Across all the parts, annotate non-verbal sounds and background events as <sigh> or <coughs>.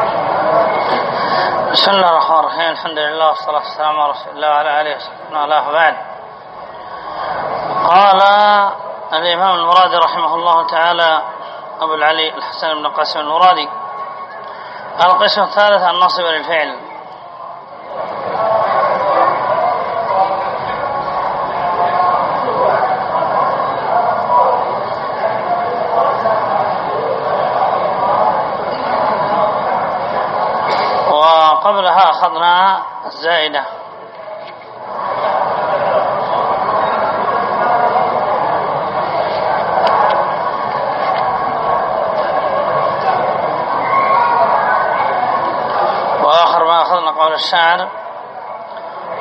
بسم الله الرحمن الرحيم الحمد لله والصلاة والسلام على رسول الله وعلى آله وصحبه وعلى بعد قال الإمام المرادي رحمه الله تعالى أبو العلي الحسن بن قاسم المرادي القسم الثالث النصب للفعل وقبلها أخذنا الزائدة. وآخر ما أخذنا قول الشاعر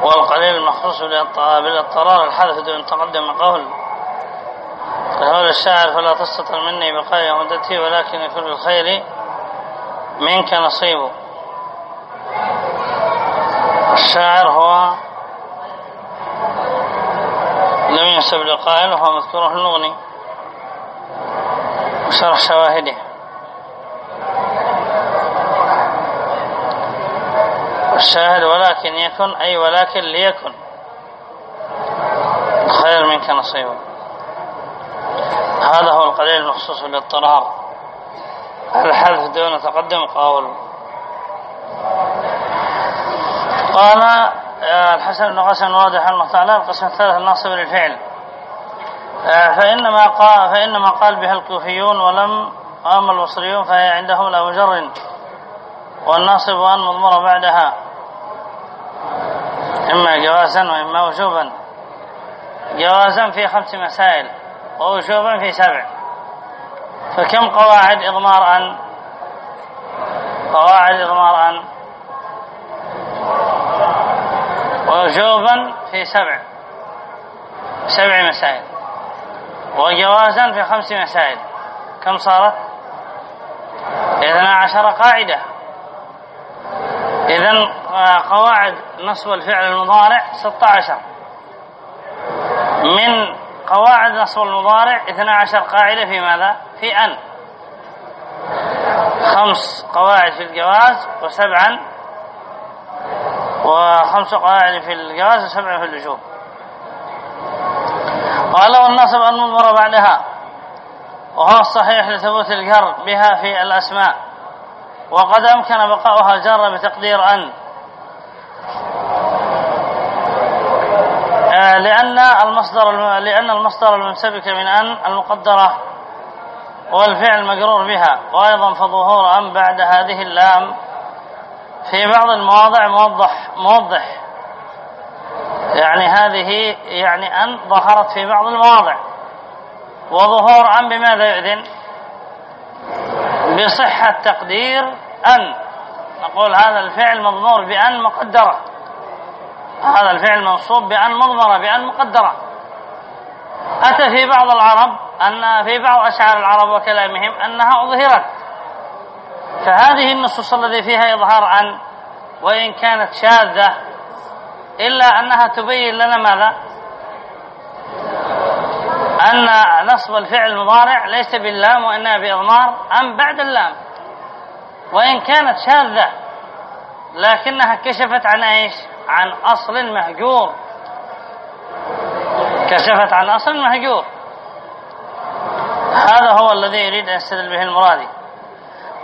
والقليل المخصوص بالاضطرار الحذف دون تقدم قول. قول الشاعر فلا تستطر مني بقايا مدتي ولكن يكون الخير منك نصيب الشاعر هو لم ينسب لقائل وهو مذكور في المغني وشرح شواهده. الشاهد ولكن يكن أي ولكن ليكن. خير منك نصيبا. هذا هو القليل المخصوص بالاضطرار الحذف دون تقدم قول. قال الحسن بن قاسم واضح الله تعالى القسم الثالث الناصب للفعل. فإنما قال, فإنما قال بها الكوفيون ولم أما البصريون فهي عندهم لا مجر والناصب أن مضمر بعدها. إما جوازا وإما وجوبا. جوازا في خمس مسائل ووجوبا في سبع. فكم قواعد إضمار أن؟ قواعد إضمار أن وجوبا في سبع. سبع مسائل. وجوازا في خمس مسائل. كم صارت؟ اثنا عشر قاعدة. إذن قواعد نصب الفعل المضارع ستة عشر. من قواعد نصب المضارع اثنا عشر قاعدة في ماذا؟ في أن. خمس قواعد في الجواز وسبعا وخمس قواعد في الجواز وسبع في اللجوء قال والنصب أن مضمر بعدها وهو الصحيح لثبوت الجر بها في الأسماء وقد أمكن بقاؤها جر بتقدير أن لأن المصدر لأن المصدر المنسبك من أن المقدرة والفعل مجرور بها وأيضا فظهور أن بعد هذه اللام في بعض المواضع موضح موضح. يعني هذه يعني أن ظهرت في بعض المواضع. وظهور أن بماذا يؤذن؟ بصحة تقدير أن. نقول هذا الفعل مضمور بأن مقدرة. هذا الفعل منصوب بأن مضمرة بأن مقدرة. أتى في بعض العرب أن في بعض أشعار العرب وكلامهم أنها أظهرت. فهذه النصوص الذي فيها إظهار عن وإن كانت شاذة إلا أنها تبين لنا ماذا؟ أن نصب الفعل المضارع ليس باللام وإنها بإضمار أم بعد اللام. وإن كانت شاذة لكنها كشفت عن إيش؟ عن أصل مهجور. كشفت عن أصل مهجور. هذا هو الذي يريد أن يستدل به المرادي.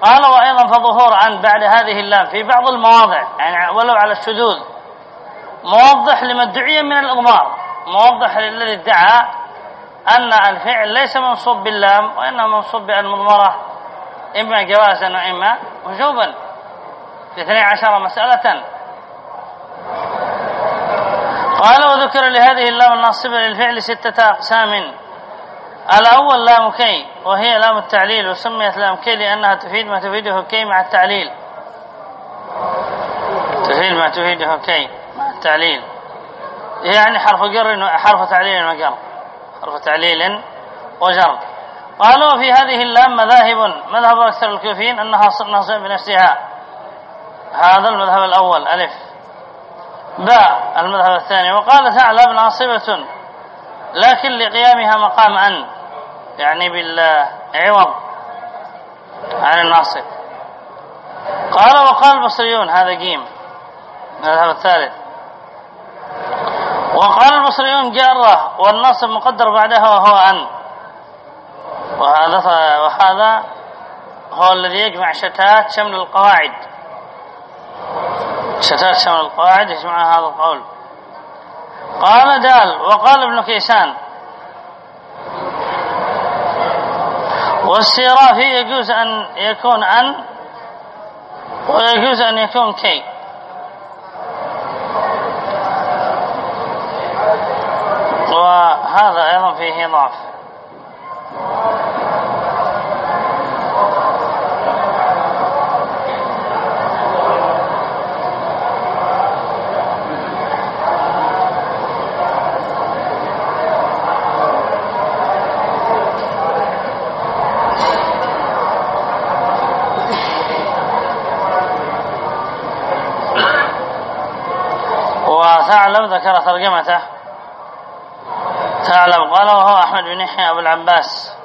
قال وأيضا فظهور عن بعد هذه اللام في بعض المواضع يعني ولو على الشذوذ موضح لما ادعي من الإضمار موضح للذي ادعى أن الفعل ليس منصوب باللام وإنما منصوب بأن مضمرة إما جوازا وإما وجوبا. في 12 مسألة. قال وذكر لهذه اللام الناصبة للفعل ستة أقسام. الأول لام كي وهي لام التعليل وسميت لام كي لأنها تفيد ما تفيده كي مع التعليل. تفيد ما تفيده كي مع التعليل. يعني حرف جر حرف تعليل وجر حرف تعليل وجر. قالوا في هذه اللام مذاهب مذهب أكثر الكوفيين أنها ناصب بنفسها. هذا المذهب الأول ألف. باء المذهب الثاني. وقال ثعلب ناصبة لكن لقيامها مقام أن. يعني بالعوض عن الناصب. قال وقال البصريون هذا جيم. المذهب الثالث. وقال البصريون جارة والنصب مقدر بعدها وهو أن. وهذا وهذا هو الذي يجمع شتات شمل القواعد. شتات شمل القواعد يجمع هذا القول. قال دال وقال ابن كيسان والسيرافي يجوز أن يكون أن ويجوز أن يكون كي. وهذا أيضا فيه ضعف وثعلب ذكر ترجمته. ثعلب قال وهو أحمد بن يحيى أبو العباس.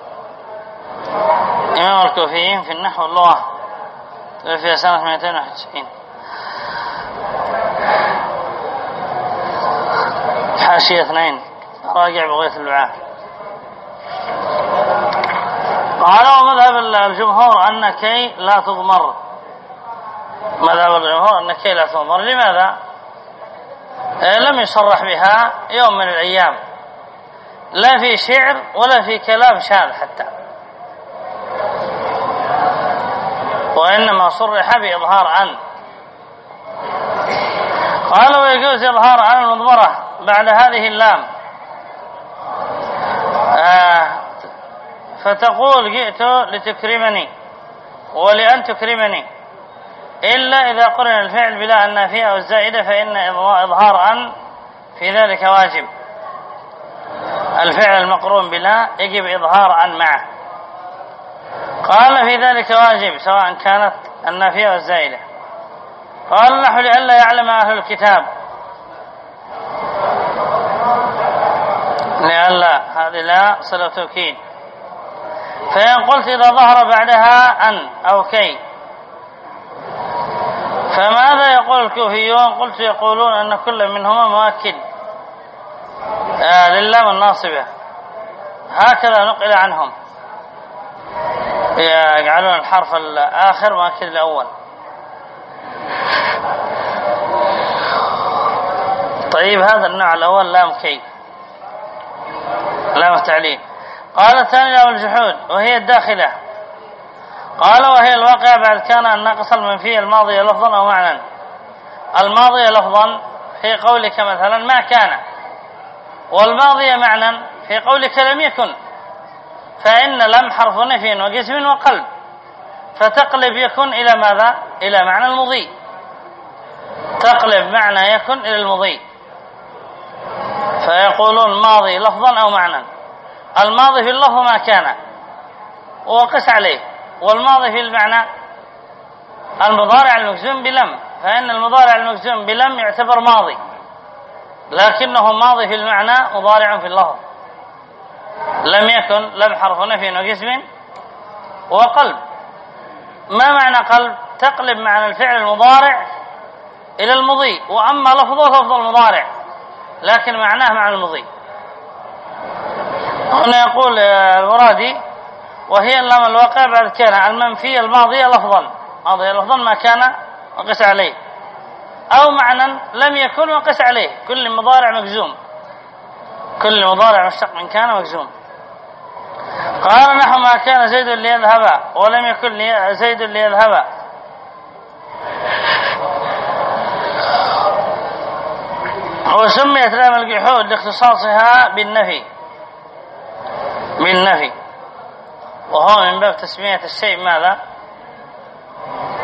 إمام الكوفيين في النحو واللغة توفي سنة 291 حاشية اثنين. راجع بغية البعاء قال ومذهب الجمهور أن كي لا تضمر. مذهب الجمهور أن كي لا تضمر. لماذا؟ لم يصرح بها يوم من الأيام. لا في شعر ولا في كلام شاذ حتى. وإنما صرح بإظهار عن. قال ويجوز إظهار عن المضمرة بعد هذه اللام. آه فتقول جئت لتكرمني ولأن تكرمني. إلا إذا قرن الفعل بلا النافية أو الزائدة فإن إظهار أن في ذلك واجب. الفعل المقرون بلا يجب إظهار عن معه. قال في ذلك واجب سواء كانت النافية والزائدة قال نحو لئلا يعلم أهل الكتاب. لئلا هذه لا صلة توكيد فإن قلت إذا ظهر بعدها أن أو كي. فماذا يقول الكوفيون؟ قلت يقولون أن كل منهما مؤكد. آه للام الناصبة. هكذا نقل عنهم. يجعلون الحرف الآخر مؤكد الأول طيب هذا النوع الأول لام كي لام التعليل. قال الثاني لام الجحود وهي الداخلة. قال وهي الواقع بعد كان الناقص المنفي الماضي لفظا أو معنى الماضي لفظا في قولك مثلا ما كان. والماضي معنى في قولك لم يكن. فإن لم حرف نفي وجزم وقلب. فتقلب يكن إلى ماذا؟ إلى معنى المضي. تقلب معنى يكن إلى المضي. فيقولون ماضي لفظا أو معنى الماضي في اللفظ ما كان. وقس عليه. والماضي في المعنى المضارع المجزوم بلم فإن المضارع المجزوم بلم يعتبر ماضي لكنه ماضي في المعنى مضارع في اللفظ. لم يكن لم حرف نفي وجسم وقلب ما معنى قلب؟ تقلب معنى الفعل المضارع إلى المضي وأما لفظه لفظ المضارع لكن معناه معنى المضي. هنا يقول المرادي وهي اللام الواقع بعد كان المنفي الماضي لفظا. ماضي لفظا ما كان وقس عليه. أو معنى لم يكن وقس عليه. كل مضارع مجزوم. كل مضارع مشتق من كان مجزوم. قال نحو ما كان زيد ليذهب ولم يكن زيد ليذهب. وسميت لام الجحود لاختصاصها بالنفي. بالنفي. وهو من باب تسمية الشيء ماذا؟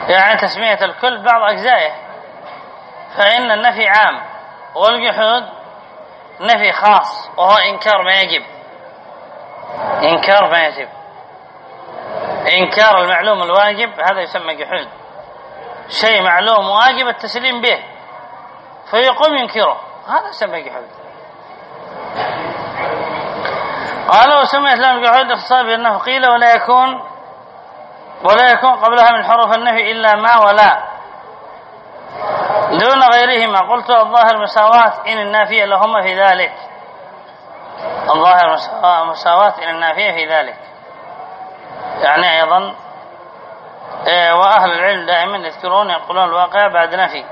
يعني تسمية الكل بعض أجزائه. فإن النفي عام والجحود نفي خاص وهو إنكار ما يجب. إنكار ما يجب. إنكار المعلوم الواجب هذا يسمى جحود. شيء معلوم واجب التسليم به فيقوم ينكره. هذا يسمى جحود. قال وسميت لهم جحود اختصار بأنه قيل ولا يكون ولا يكون قبلها من حروف النفي إلا ما ولا. دون غيرهما. قلت الظاهر مساواة إن النافية لهما في ذلك. الظاهر مساواة إن النافية في ذلك. يعني أيضا إيه، وأهل العلم دائما يذكرون يقولون الواقع بعد نفي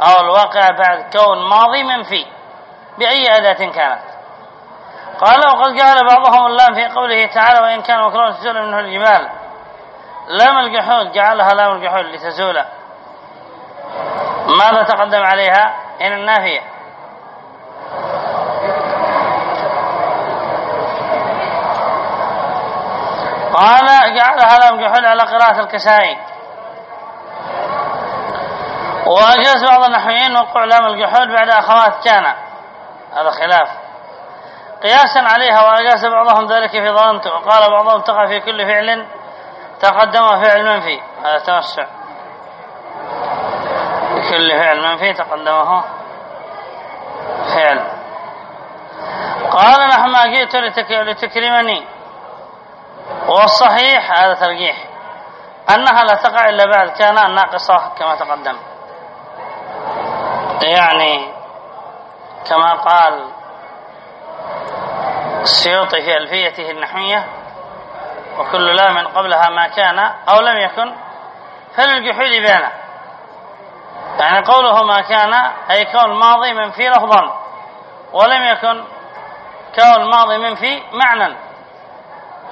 أو الواقع بعد كون ماضي منفي بأي أداة كانت. قال وقد قال بعضهم اللام في قوله تعالى وإن كان مكرون تزول منه الجبال لام الجحود جعلها لام الجحود لتزول. ماذا تقدم عليها؟ إن النافية. قال جعلها لام جحود على قراءة الكسائي. وأجاز بعض النحويين وقوع لام الجحود بعد أخوات كان. هذا خلاف. قياسا عليها وأجاز بعضهم ذلك في ظننت وقال بعضهم تقع في كل فعل تقدم فعل منفي. هذا توسع. كل فعل منفي تقدمه فعل. قال نحن ما جئت لتكرمني. والصحيح هذا ترجيح. أنها لا تقع إلا بعد كان الناقصة كما تقدم. يعني كما قال السيوطي في ألفيته النحوية وكل لام قبلها ما كان أو لم يكن فللجحود بينه يعني قوله ما كان أي كون ماضي منفي لفظا ولم يكن كون ماضي منفي معنى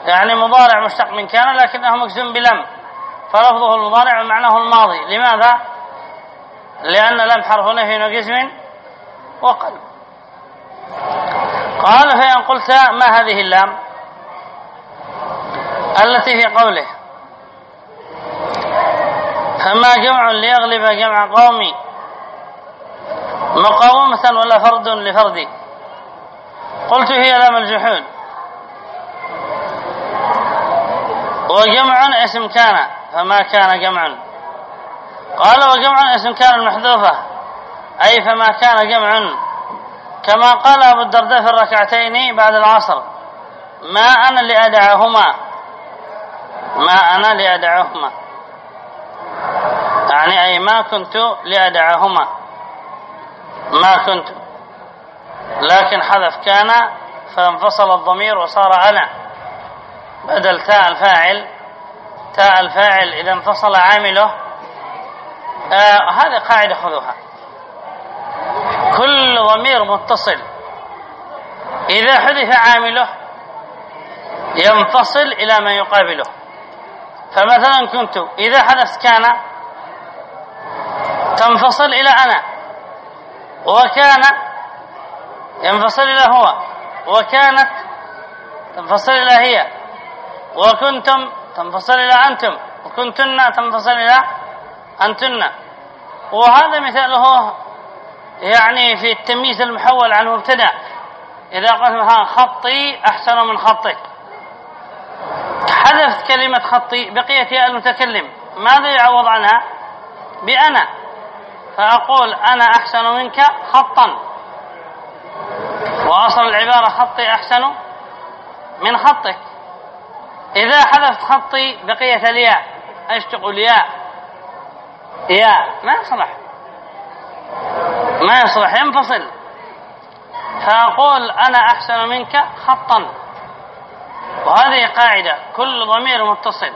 يعني مضارع مشتق من كان لكنه مجزم بلم. فلفظه المضارع ومعناه الماضي. لماذا؟ لأن لم حرف نفي وجزم وقلب. قال فإن قلت ما هذه اللام التي في قوله. فما جمع ليغلب جمع قومي مقاومة ولا فرد لفرد. قلت هي لام الجحود. وجمع اسم كان فما كان جمع. قال وجمع اسم كان المحذوفة أي فما كان جمع. كما قال أبو الدرداء في الركعتين بعد العصر ما أنا لأدعهما. ما أنا لأدعهما. يعني أي ما كنت لأدعهما. ما كنت. لكن حذف كان فانفصل الضمير وصار أنا. بدل تاء الفاعل تاء الفاعل إذا انفصل عامله آه هذه قاعدة خذوها. كل ضمير متصل. إذا حذف عامله ينفصل إلى ما يقابله. فمثلا كنت إذا حدث كان تنفصل إلى أنا وكان ينفصل إلى هو وكانت تنفصل إلى هي وكنتم تنفصل إلى أنتم وكنتن تنفصل إلى أنتن. وهذا مثاله يعني في التمييز المحول عن مبتدا إذا قلت خطي أحسن من خطك حذفت كلمة خطي بقيت ياء المتكلم. ماذا يعوض عنها؟ بأنا. فأقول أنا أحسن منك خطا. وأصل العبارة خطي أحسن من خطك. إذا حذفت خطي بقيت الياء أيش تقول؟ ياء. ما يصلح ما يصلح ينفصل. فأقول أنا أحسن منك خطا. وهذه قاعدة كل ضمير متصل.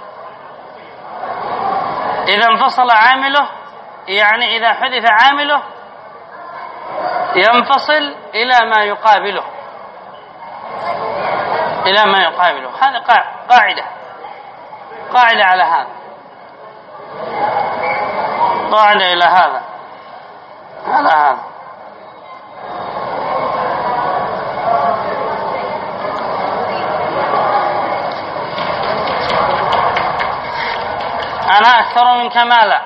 إذا انفصل عامله يعني إذا حدث عامله ينفصل إلى ما يقابله. إلى ما يقابله. هذه قاعدة. قاعدة على هذا. قاعدة إلى هذا. أنا أكثر منك مالا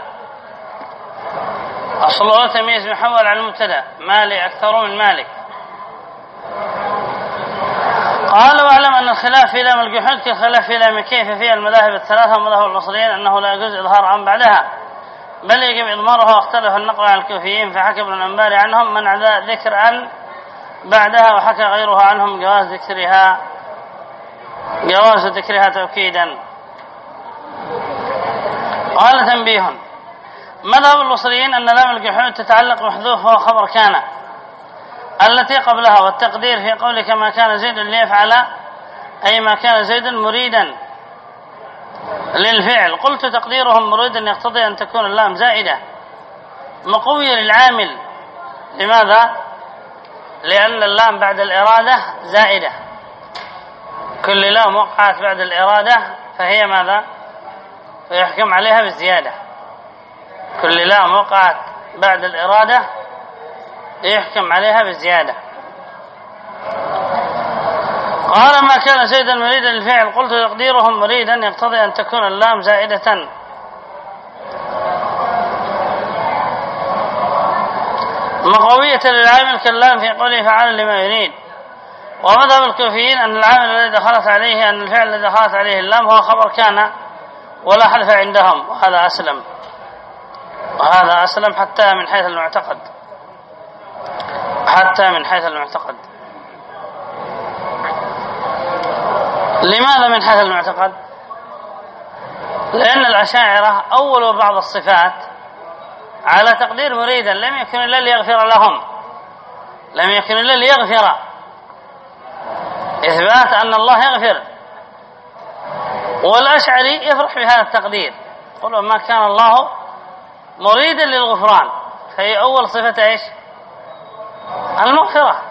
أصل تمييز محول على المبتدا. مالي أكثر من مالك. قال واعلم أن الخلاف في لام الجحود كالخلاف في لام كيف في المذاهب الثلاثة ومذاهب المصريين أنه لا يجوز إظهار عن بعدها. بل يجب إضمارها واختلف النقل عن الكوفيين فحكى ابن الأنباري عنهم منع ذكر أن بعدها وحكى غيرها عنهم جواز ذكرها جواز ذكرها توكيدا. قال تنبيه مذهب البصريين أن لام الجحود تتعلق محذوف هو خبر كان. التي قبلها والتقدير في قولك ما كان زيد ليفعل أي ما كان زيد مريدا. للفعل. قلت تقديرهم مريدا يقتضي أن تكون اللام زائدة. مقوية للعامل. لماذا؟ لأن اللام بعد الإرادة زائدة. كل لام وقعت بعد الإرادة فهي ماذا؟ فيحكم عليها بالزيادة. كل لام وقعت بعد الإرادة يحكم عليها بالزيادة. قال ما كان زيدا مريدا للفعل قلت تقديرهم مريدا يقتضي أن تكون اللام زائدة. مقوية للعامل كاللام في قوله فعال لما يريد. ومذهب الكوفيين أن العامل الذي دخلت عليه أن الفعل الذي دخلت عليه اللام هو خبر كان ولا حذف عندهم وهذا أسلم. وهذا أسلم حتى من حيث المعتقد. حتى من حيث المعتقد. لماذا من حيث المعتقد؟ لأن الأشاعرة أول بعض الصفات على تقدير مريدا لم يكن إلا ليغفر لهم. لم يكن إلا ليغفر. إثبات أن الله يغفر. والأشعري يفرح بهذا التقدير. يقول ما كان الله مريدا للغفران. فهي أول صفة إيش؟ المغفرة.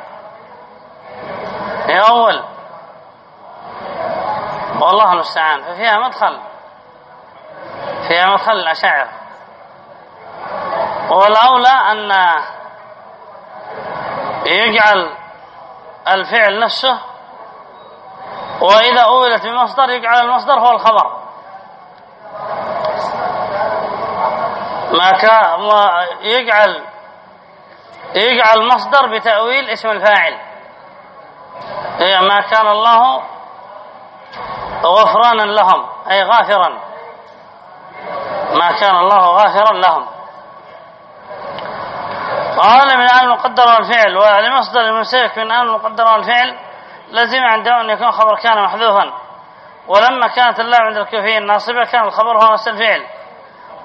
هي أول. والله المستعان. ففيها مدخل. فيها مدخل الأشاعر والأولى أن يجعل الفعل نفسه وإذا أولت بمصدر يجعل المصدر هو الخبر. ما كان يجعل يجعل مصدر بتأويل اسم الفاعل. ما كان الله غفرانا لهم أي غافرا. ما كان الله غافرا لهم. قال من آل المقدر والفعل ولمصدر المسيك من آل المقدر والفعل لازم عندهم أن يكون خبر كان محذوفا. ولما كانت اللام عند الكوفيين ناصبة كان الخبر هو نفس الفعل.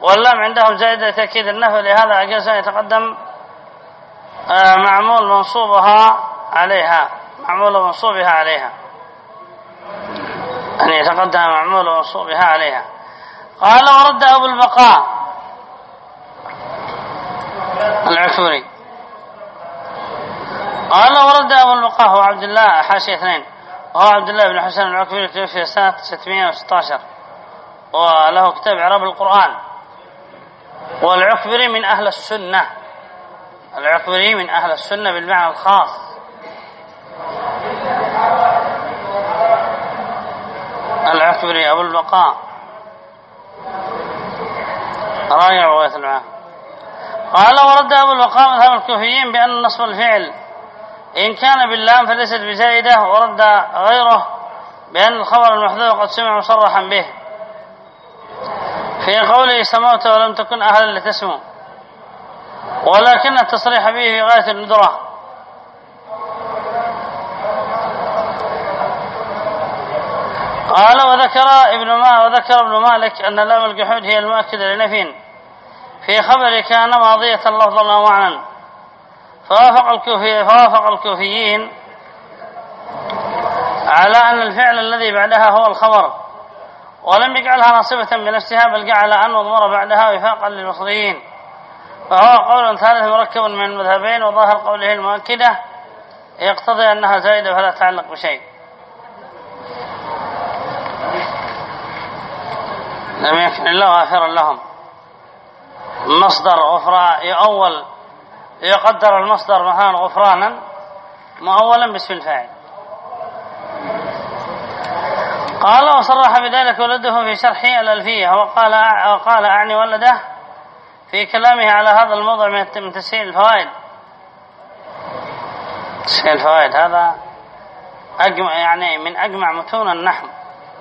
واللام عندهم زائدة تأكيد النفي لهذا أجاز أن يتقدم آه، معمول منصوبها عليها معمول منصوبها عليها. أن يتقدم معمول منصوبها عليها. قال ورد أبو البقاء العكوري قال ورد أبو البقاء هو عبد الله حاشية اثنين. وهو عبد الله بن حسين العكوري توفي سنة 616 وله كتاب عرب القرآن. والعكبري من أهل السنة. العكبري من أهل السنة بالمعنى الخاص. العكبري أبو البقاء. راجع رواية المعاه قال ورد أبو البقاء مذهب الكوفيين بأن نصب الفعل إن كان باللام فليست بزائدة ورد غيره بأن الخبر المحذوف قد سمع مصرحا به. في قوله سموت ولم تكن أهلا لتسمو ولكن التصريح به في غاية الندرة. قال وذكر ابن ما وذكر ابن مالك أن لام الجحود هي المؤكدة لنفي في خبر كان ماضية لفظا ومعنى فوافق الكوفي فوافق الكوفيين على أن الفعل الذي بعدها هو الخبر ولم يجعلها ناصبة بنفسها بل جعل أن وضمر بعدها وفاقا للمصريين. فهو قول ثالث مركب من المذهبين وظاهر قوله المؤكدة يقتضي أنها زائدة فلا تعلق بشيء. لم يكن الله غافرا لهم. مصدر غفران يؤول يقدر المصدر مثلا غفرانا مؤولا باسم الفاعل. قال وصرح بذلك ولده في شرح الألفية وقال وقال أعني ولده في كلامه على هذا الموضع من تسهيل الفوائد. تسهيل الفوائد هذا أجمع يعني من أجمع متون النحو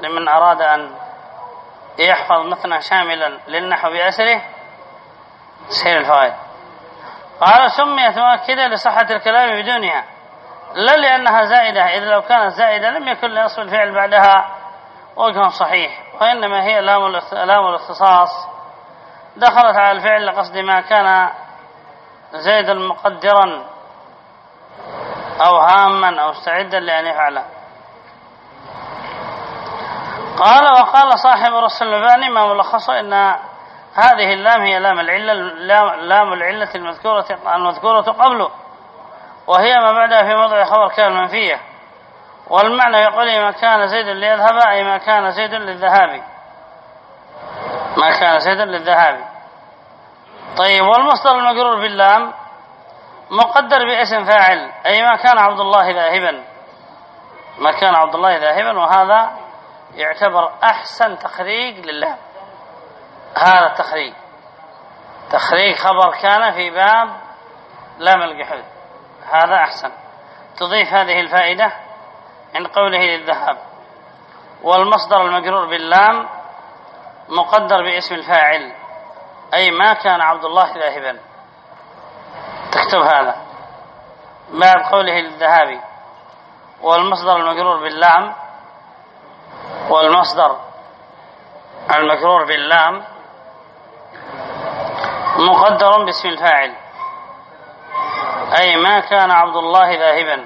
لمن أراد أن يحفظ مثنى شاملا للنحو بأسره. تسهيل الفوائد. قال سميت مؤكدة لصحة الكلام بدونها. لا لأنها زائدة إذا لو كانت زائدة لم يكن لأصل الفعل بعدها وجه صحيح. وإنما هي لام الاختصاص. دخلت على الفعل لقصد ما كان زيد مقدرا أو هاما أو استعدا لأن يفعله. قال وقال صاحب رسول المباني ما ملخصه إن هذه اللام هي لام العلة لام العلة المذكورة المذكورة قبله. وهي ما بعدها في موضع خبر كان منفية والمعنى يقول ما كان زيد ليذهب أي ما كان زيد للذهاب. ما كان زيد للذهاب. طيب والمصدر المجرور باللام مقدر باسم فاعل أي ما كان عبد الله ذاهبا. ما كان عبد الله ذاهبا وهذا يعتبر أحسن تخريج لله. هذا التخريج. تخريج خبر كان في باب لام الجحود هذا أحسن. تضيف هذه الفائدة عند قوله للذهاب. والمصدر المجرور باللام مقدر باسم الفاعل أي ما كان عبد الله ذاهبا. تكتب هذا. بعد قوله للذهاب. والمصدر المجرور باللام والمصدر المجرور باللام مقدر باسم الفاعل. أي ما كان عبد الله ذاهبا.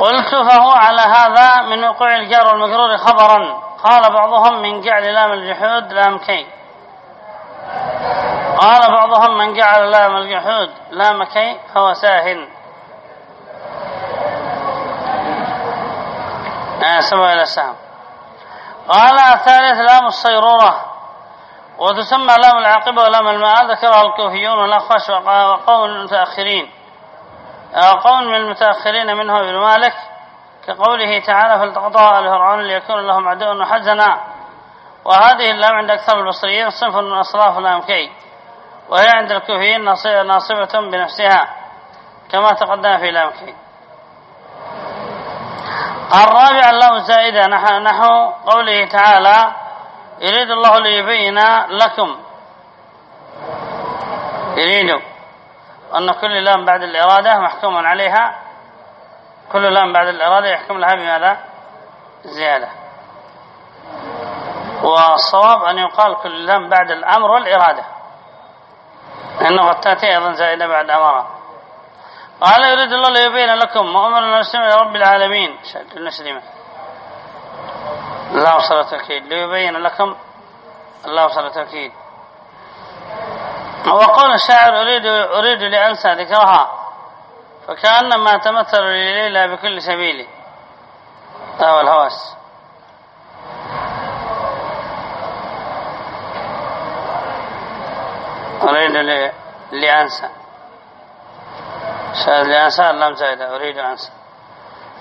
قلت فهو على هذا من وقوع الجار والمجرور خبرا. قال بعضهم من جعل لام الجحود لام كي. قال بعضهم من جعل لام الجحود لام كي فهو ساهن. آه سوى إلى سهم قال الثالث لام الصيرورة وتسمى لام العاقبة ولام الماء ذكرها الكوفيون والأخفش وقوم المتأخرين. قوم من المتأخرين منه ابن مالك كقوله تعالى فالتقطها آل فرعون ليكون لهم عدوا وحزنا وهذه اللام عند أكثر البصريين صنف من أصراف اللام كي وهي عند الكوفيين ناصبة بنفسها كما تقدم في لام كي الرابع اللام الزائدة نحو قوله تعالى يريد الله ليبين لكم. يريد أن كل لام بعد الإرادة محكوم عليها. كل لام بعد الإرادة يحكم لها بماذا؟ زيادة. والصواب أن يقال كل لام بعد الأمر والإرادة. لأنه قد تأتي أيضا زائدة بعد أمرها قال يريد الله ليبين لكم وأمرنا نسلم إلى رب العالمين. نسلم الله صلى تأكيد ليبين لكم الله صلى تأكيد وقول الشاعر أريد, أريد لأنسى ذكرها. فكأنما تمثل لليلى بكل سبيل. هو الهوس أريد لأنسى. لأنسى اللام زائدة أريد أنسى.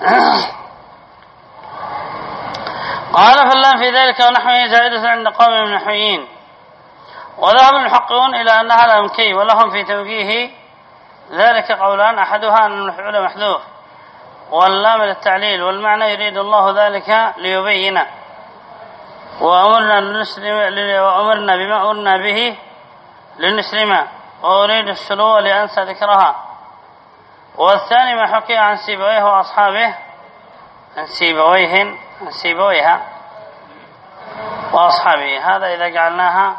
<coughs> قال فاللام في ذلك ونحوه زائدة عند قوم من النحويين وذهب المحققون إلى أنها لام كي ولهم في توجيه ذلك قولان أحدها أن المفعول محذوف واللام للتعليل والمعنى يريد الله ذلك ليبين وأمرنا, لنسلم وأمرنا بما أمرنا به لنسلم وأريد السلوى لأنسى ذكرها. والثاني ما حكي عن سيبويه وأصحابه عن سيبويه عن سيبويها وأصحابه. هذا إذا جعلناها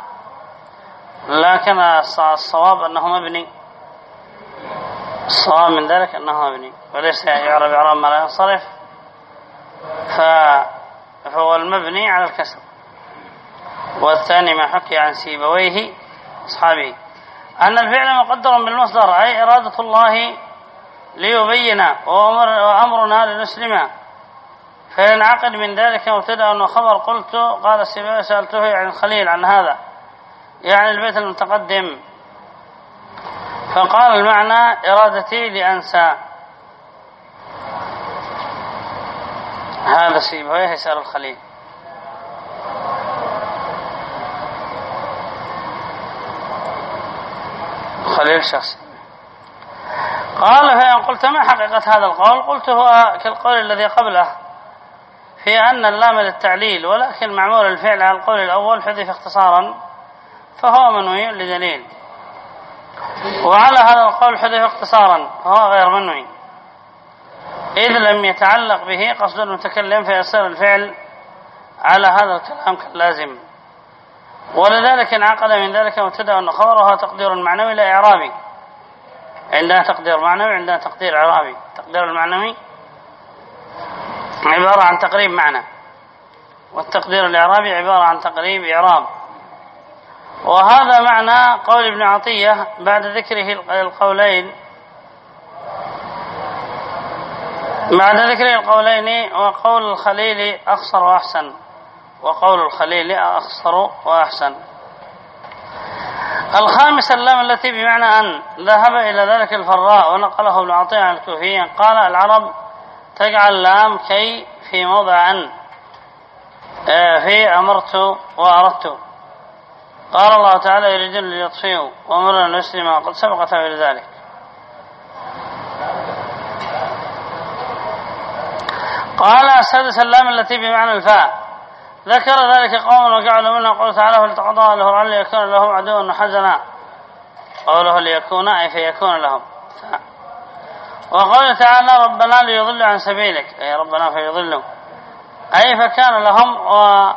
لكن الصواب أنه مبني الصواب من ذلك أنه مبني وليس يعرب إعراب ما لا ينصرف. فهو المبني على الكسر. والثاني ما حكي عن سيبويه أصحابه. أن الفعل مقدر بالمصدر أي إرادة الله ليبين وأمر وأمرنا لنسلم. فينعقد من ذلك مبتدا وخبر. قلت قال السيبويه سألته عن الخليل عن هذا. يعني البيت المتقدم. فقال المعنى إرادتي لأنسى. هذا سيبويه يسأل الخليل. خليل شخص. قال فإن قلت ما حقيقة هذا القول؟ قلت هو كالقول الذي قبله في أن اللام للتعليل ولكن معمول الفعل على القول الأول حذف اختصارا فهو منوي لدليل. وعلى هذا القول حدث اختصارا هو غير منوي. إذ لم يتعلق به قصد المتكلم فيصير الفعل على هذا الكلام كاللازم. ولذلك انعقد من ذلك مبتدأ أن خبرها تقدير معنوي لا إعرابي. عندها تقدير معنوي عندها تقدير إعرابي. التقدير المعنوي عبارة عن تقريب معنى والتقدير الإعرابي عبارة عن تقريب إعراب. وهذا معنى قول ابن عطية بعد ذكره القولين. بعد ذكر القولين وقول الخليل أخصر وأحسن وقول الخليل أخصر وأحسن. الخامس اللام التي بمعنى أن ذهب إلى ذلك الفراء ونقله ابن عطية عن الكوفيين قال العرب تجعل لام كي في موضع أن آه، في أمرت وأردت. قال الله تعالى يريدون ليطفئوا وأمرنا نسلم قد سبق تفعيل ذلك. قال السادس اللام التي بمعنى الفاء. ذكر ذلك قوم وجعلوا منها قول تعالى فلتقضى له لعل يكون لهم عدوا حزنا. قوله ليكون أي فيكون لهم. وقال تعالى ربنا ليضل عن سبيلك أي ربنا فيضلوا أي فكان لهم و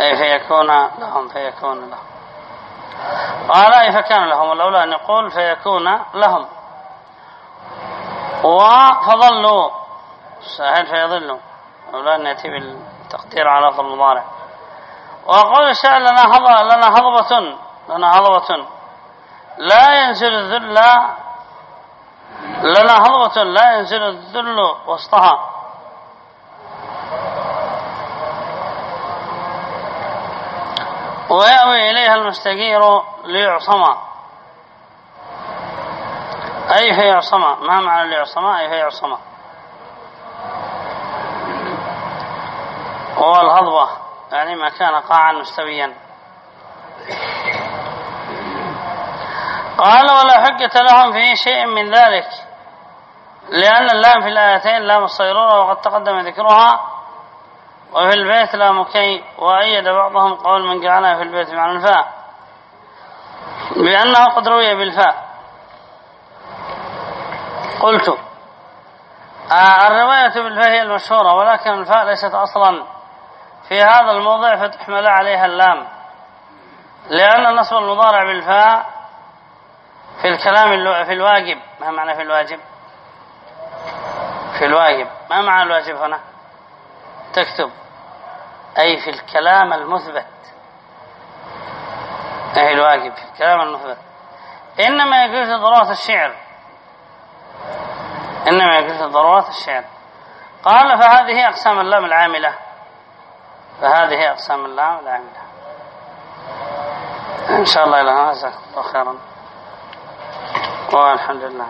أي فيكون لهم فيكون لهم. قال أي فكان لهم؟ الأولى أن يقول فيكون لهم. وفضلوا سهل فيضلوا أولى أن يأتي بالتقدير على لفظ المضارع. وقول الشاعر لنا هضبة لنا هضبة لنا هضبة. لا ينزل الذل لنا هضبة لا ينزل الذل وسطها. ويأوي إليها المستجير ليعصم. أي فيعصم ما معنى ليعصم؟ أي فيعصم هو الهضبة يعني ما كان قاعا مستويا. قال ولا حجة لهم في شيء من ذلك لأن اللام في الآيتين لام الصيرورة وقد تقدم ذكرها وفي البيت لام كي وأيد بعضهم قول من جعلها في البيت معنى الفاء بأنه قد روي بالفاء. قلت آه الرواية بالفاء هي المشهورة ولكن الفاء ليست أصلا في هذا الموضع فتحمل عليها اللام. لأن نصب المضارع بالفاء في الكلام في الواجب. ما معنى في الواجب؟ في الواجب. ما معنى الواجب هنا؟ تكتب أي في الكلام المثبت. أي الواجب في الكلام المثبت. إنما يجوز ضرورة الشعر. إنما يجوز ضرورات الشعر. قال فهذه أقسام اللام العاملة. فهذه أقسام اللام العاملة. إن شاء الله إلى هذا. خيرا. والحمد لله